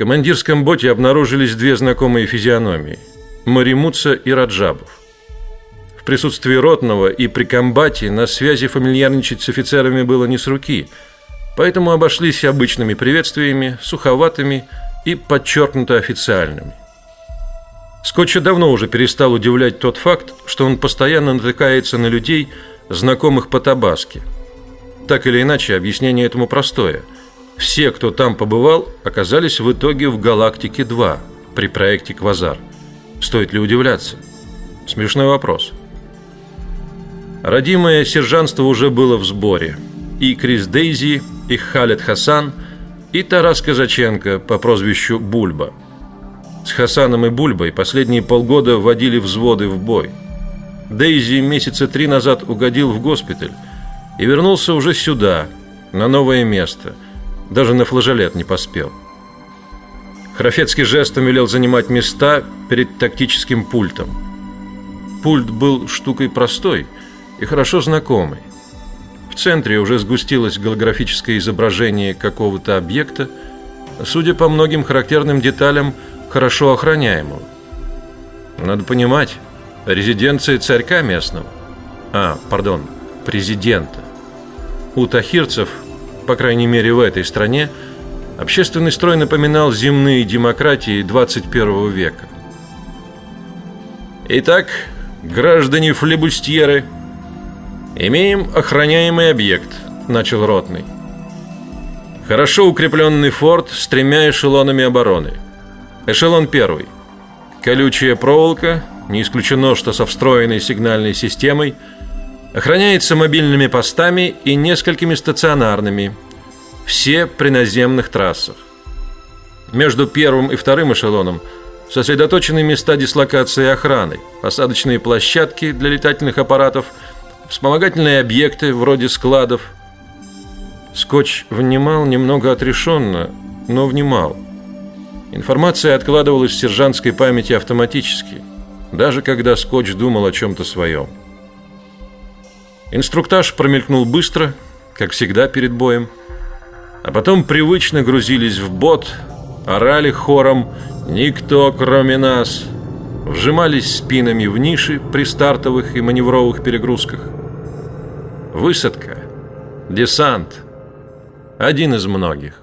командирском боте обнаружились две знакомые физиономии – Маримуца и Раджабов. В присутствии ротного и при комбате на связи фамильярничать с офицерами было не с руки, поэтому обошлись обычными приветствиями, суховатыми и подчеркнуто официальными. Скотча давно уже перестал удивлять тот факт, что он постоянно натыкается на людей, знакомых по Табаске. Так или иначе, объяснение этому простое. Все, кто там побывал, оказались в итоге в Галактике 2 при проекте Квазар. Стоит ли удивляться? Смешной вопрос. Родимое сержантство уже было в сборе. И Крис Дейзи, и Халет Хасан, и Тарас Казаченко по прозвищу Бульба – с Хасаном и Бульбой последние полгода водили взводы в бой. Дейзи месяца три назад угодил в госпиталь и вернулся уже сюда, на новое место. Даже на флажолет не поспел. Храфецкий жестом велел занимать места перед тактическим пультом. Пульт был штукой простой и хорошо знакомой. В центре уже сгустилось голографическое изображение какого-то объекта, судя по многим характерным деталям – хорошо охраняемого. Надо понимать, резиденция царька местного. А, пардон, президента. У тахирцев, по крайней мере в этой стране, общественный строй напоминал земные демократии 21 века. Итак, граждане флебустьеры, имеем охраняемый объект, начал ротный. Хорошо укрепленный форт с тремя эшелонами обороны – Эшелон первый. Колючая проволока, не исключено, что со встроенной сигнальной системой, охраняется мобильными постами и несколькими стационарными, все при наземных трассах. Между первым и вторым эшелоном сосредоточены места дислокации охраны, посадочные площадки для летательных аппаратов, вспомогательные объекты вроде складов. Скотч внимал немного отрешенно, но внимал. Информация откладывалась в сержантской памяти автоматически, даже когда Скотч думал о чем-то своем. Инструктаж промелькнул быстро, как всегда перед боем, а потом привычно грузились в бот, орали хором «Никто, кроме нас!», вжимались спинами в ниши при стартовых и маневровых перегрузках. Высадка, десант, один из многих.